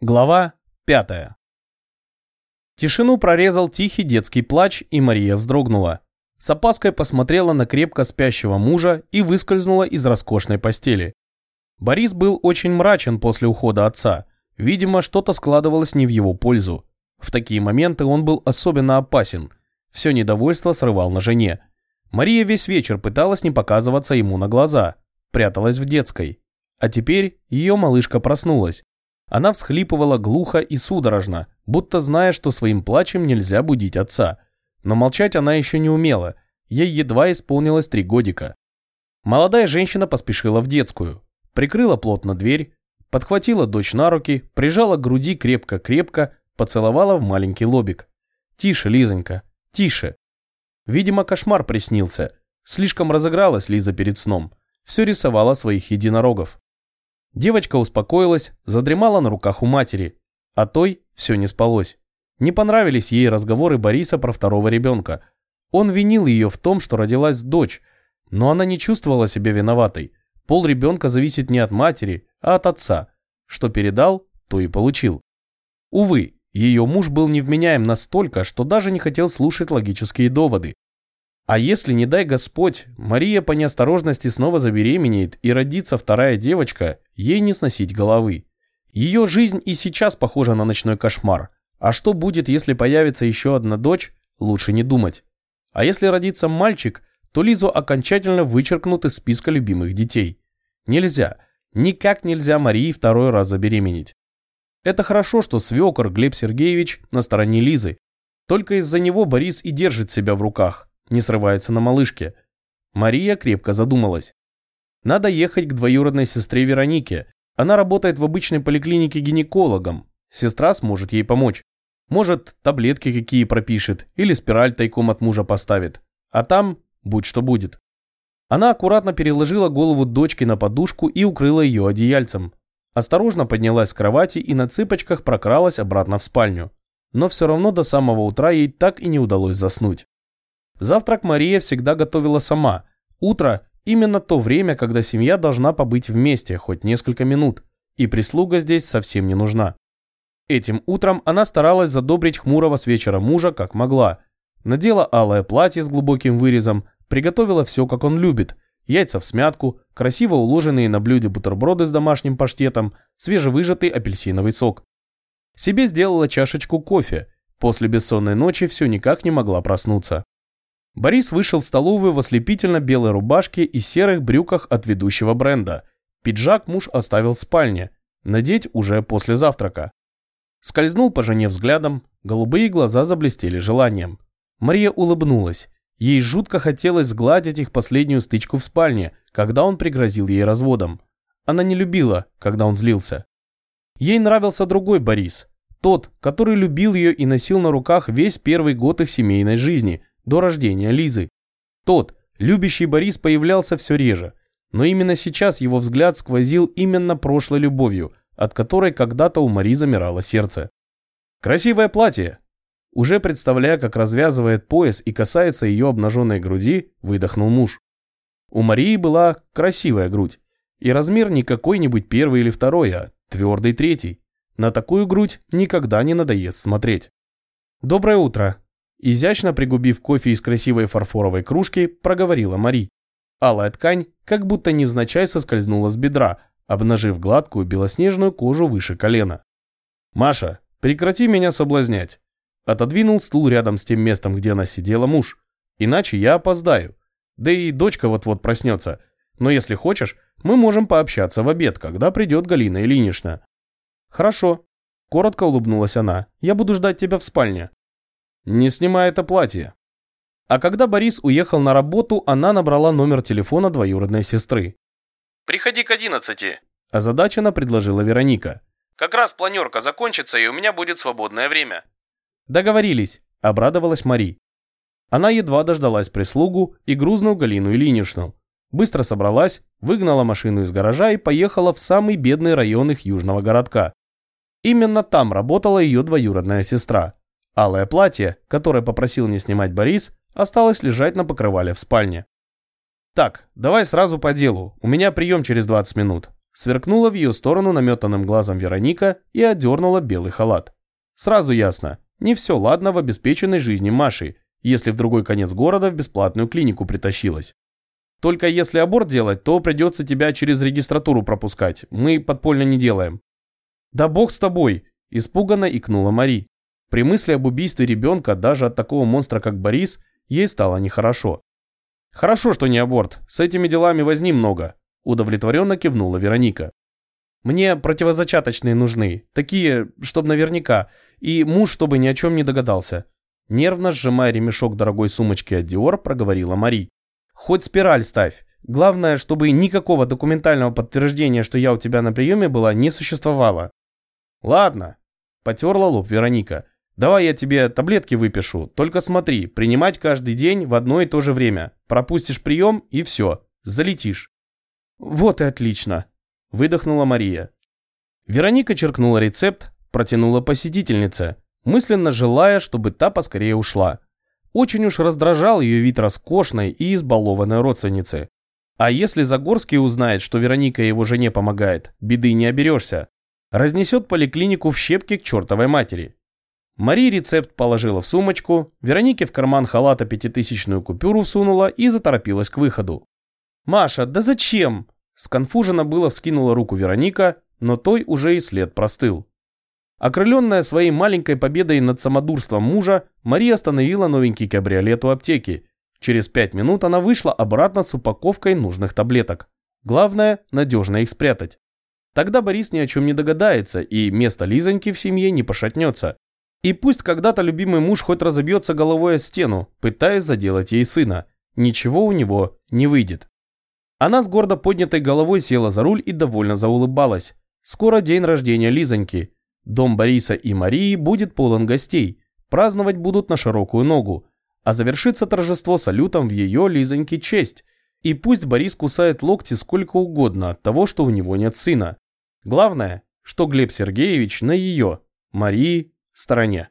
Глава 5. Тишину прорезал тихий детский плач, и Мария вздрогнула. С опаской посмотрела на крепко спящего мужа и выскользнула из роскошной постели. Борис был очень мрачен после ухода отца. Видимо, что-то складывалось не в его пользу. В такие моменты он был особенно опасен. Все недовольство срывал на жене. Мария весь вечер пыталась не показываться ему на глаза, пряталась в детской. А теперь ее малышка проснулась. Она всхлипывала глухо и судорожно, будто зная, что своим плачем нельзя будить отца. Но молчать она еще не умела, ей едва исполнилось три годика. Молодая женщина поспешила в детскую, прикрыла плотно дверь, подхватила дочь на руки, прижала к груди крепко-крепко, поцеловала в маленький лобик. «Тише, Лизонька, тише!» Видимо, кошмар приснился. Слишком разыгралась Лиза перед сном. Все рисовала своих единорогов. Девочка успокоилась, задремала на руках у матери, а той все не спалось. Не понравились ей разговоры Бориса про второго ребенка. Он винил ее в том, что родилась дочь, но она не чувствовала себя виноватой. Пол ребенка зависит не от матери, а от отца. Что передал, то и получил. Увы, ее муж был невменяем настолько, что даже не хотел слушать логические доводы. А если, не дай Господь, Мария по неосторожности снова забеременеет и родится вторая девочка, ей не сносить головы. Ее жизнь и сейчас похожа на ночной кошмар. А что будет, если появится еще одна дочь, лучше не думать. А если родится мальчик, то Лизу окончательно вычеркнут из списка любимых детей. Нельзя, никак нельзя Марии второй раз забеременеть. Это хорошо, что свекор Глеб Сергеевич на стороне Лизы. Только из-за него Борис и держит себя в руках не срывается на малышке. Мария крепко задумалась. Надо ехать к двоюродной сестре Веронике. Она работает в обычной поликлинике гинекологом. Сестра сможет ей помочь. Может, таблетки какие пропишет или спираль тайком от мужа поставит. А там будь что будет. Она аккуратно переложила голову дочки на подушку и укрыла ее одеяльцем. Осторожно поднялась с кровати и на цыпочках прокралась обратно в спальню. Но все равно до самого утра ей так и не удалось заснуть. Завтрак Мария всегда готовила сама. Утро – именно то время, когда семья должна побыть вместе хоть несколько минут, и прислуга здесь совсем не нужна. Этим утром она старалась задобрить хмурого с вечера мужа как могла. Надела алое платье с глубоким вырезом, приготовила все, как он любит. Яйца в смятку, красиво уложенные на блюде бутерброды с домашним паштетом, свежевыжатый апельсиновый сок. Себе сделала чашечку кофе. После бессонной ночи все никак не могла проснуться. Борис вышел в столовую в ослепительно-белой рубашке и серых брюках от ведущего бренда. Пиджак муж оставил в спальне, надеть уже после завтрака. Скользнул по жене взглядом, голубые глаза заблестели желанием. Мария улыбнулась. Ей жутко хотелось сгладить их последнюю стычку в спальне, когда он пригрозил ей разводом. Она не любила, когда он злился. Ей нравился другой Борис, тот, который любил ее и носил на руках весь первый год их семейной жизни – до рождения Лизы. Тот, любящий Борис, появлялся все реже, но именно сейчас его взгляд сквозил именно прошлой любовью, от которой когда-то у Мари замирало сердце. «Красивое платье!» Уже представляя, как развязывает пояс и касается ее обнаженной груди, выдохнул муж. У Марии была красивая грудь, и размер не какой-нибудь первый или второй, а твердый третий. На такую грудь никогда не надоест смотреть. «Доброе утро!» Изящно пригубив кофе из красивой фарфоровой кружки, проговорила Мари. Алая ткань как будто невзначай соскользнула с бедра, обнажив гладкую белоснежную кожу выше колена. «Маша, прекрати меня соблазнять!» Отодвинул стул рядом с тем местом, где она сидела муж. «Иначе я опоздаю. Да и дочка вот-вот проснется. Но если хочешь, мы можем пообщаться в обед, когда придет Галина Ильинична». «Хорошо», – коротко улыбнулась она. «Я буду ждать тебя в спальне». Не снимай это платье. А когда Борис уехал на работу, она набрала номер телефона двоюродной сестры. «Приходи к одиннадцати», – озадаченно предложила Вероника. «Как раз планерка закончится, и у меня будет свободное время». «Договорились», – обрадовалась Мари. Она едва дождалась прислугу и грузную Галину Ильиничну. Быстро собралась, выгнала машину из гаража и поехала в самый бедный район их южного городка. Именно там работала ее двоюродная сестра. Алое платье, которое попросил не снимать Борис, осталось лежать на покрывале в спальне. «Так, давай сразу по делу, у меня прием через 20 минут», Сверкнула в ее сторону наметанным глазом Вероника и одернула белый халат. Сразу ясно, не все ладно в обеспеченной жизни Маши, если в другой конец города в бесплатную клинику притащилась. Только если аборт делать, то придется тебя через регистратуру пропускать. Мы подпольно не делаем. Да бог с тобой, испуганно икнула Мари. При мысли об убийстве ребенка даже от такого монстра, как Борис, ей стало нехорошо. Хорошо, что не аборт. С этими делами возни много. Удовлетворенно кивнула Вероника. Мне противозачаточные нужны, такие, чтобы наверняка, и муж, чтобы ни о чем не догадался. Нервно сжимая ремешок дорогой сумочки от Диор, проговорила Мари. Хоть спираль ставь. Главное, чтобы никакого документального подтверждения, что я у тебя на приеме была, не существовало. Ладно, потерла лоб Вероника. Давай я тебе таблетки выпишу, только смотри, принимать каждый день в одно и то же время. Пропустишь прием и все, залетишь. «Вот и отлично», – выдохнула Мария. Вероника черкнула рецепт, протянула посетительнице, мысленно желая, чтобы та поскорее ушла. Очень уж раздражал ее вид роскошной и избалованной родственницы. А если Загорский узнает, что Вероника его жене помогает, беды не оберешься. Разнесет поликлинику в щепки к чертовой матери. Мария рецепт положила в сумочку, Веронике в карман халата пятитысячную купюру всунула и заторопилась к выходу. «Маша, да зачем?» Сконфуженно было вскинула руку Вероника, но той уже и след простыл. Окрыленная своей маленькой победой над самодурством мужа, Мария остановила новенький кабриолет у аптеки. Через пять минут она вышла обратно с упаковкой нужных таблеток. Главное, надежно их спрятать. Тогда Борис ни о чем не догадается, и место Лизоньки в семье не пошатнется. И пусть когда-то любимый муж хоть разобьется головой о стену, пытаясь заделать ей сына, ничего у него не выйдет. Она с гордо поднятой головой села за руль и довольно заулыбалась. Скоро день рождения Лизоньки. Дом Бориса и Марии будет полон гостей. Праздновать будут на широкую ногу. А завершится торжество салютом в ее Лизоньке честь. И пусть Борис кусает локти сколько угодно от того, что у него нет сына. Главное, что Глеб Сергеевич на ее, Марии, стороне.